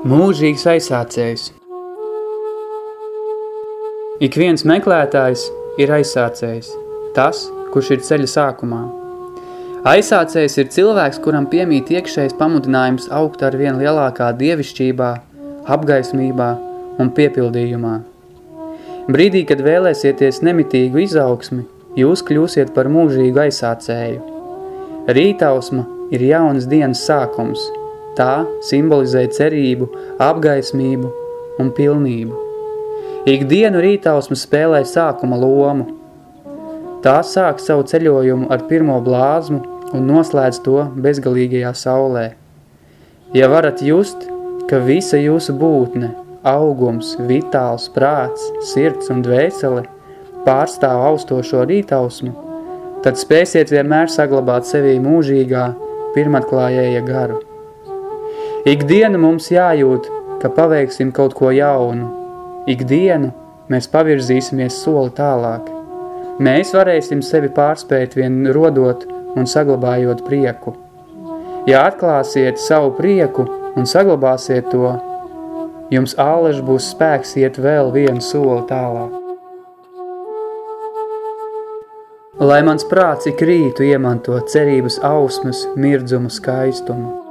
Mūžīgs aizsācējs Ik viens meklētājs ir aizsācējs, tas, kurš ir ceļa sākumā. Aizsācējs ir cilvēks, kuram piemīt iekšējs pamudinājums augt ar vien lielākā dievišķībā, apgaismībā un piepildījumā. Brīdī, kad vēlēsieties nemitīgu izaugsmi, jūs kļūsiet par mūžīgu aizsācēju. Rītausma ir jaunas dienas sākums – Tā simbolizē cerību, apgaismību un pilnību. Ikdienu rītausma spēlē sākuma lomu. Tā sāk savu ceļojumu ar pirmo blāzmu un noslēdz to bezgalīgajā saulē. Ja varat just, ka visa jūsu būtne, augums, vitāls, prāts, sirds un dvēsele pārstāv austošo rītausmu, tad spēsiet vienmēr saglabāt sevī mūžīgā, pirmatklājēja garu. Ikdienu mums jājūt, ka paveiksim kaut ko jaunu. Ikdienu mēs pavirzīsimies soli tālāk. Mēs varēsim sevi pārspēt vien rodot un saglabājot prieku. Ja atklāsiet savu prieku un saglabāsiet to, jums ālež būs spēks iet vēl vienu soli tālāk. Lai mans prāts ik rītu iemanto cerības ausmas, mirdzumu skaistumu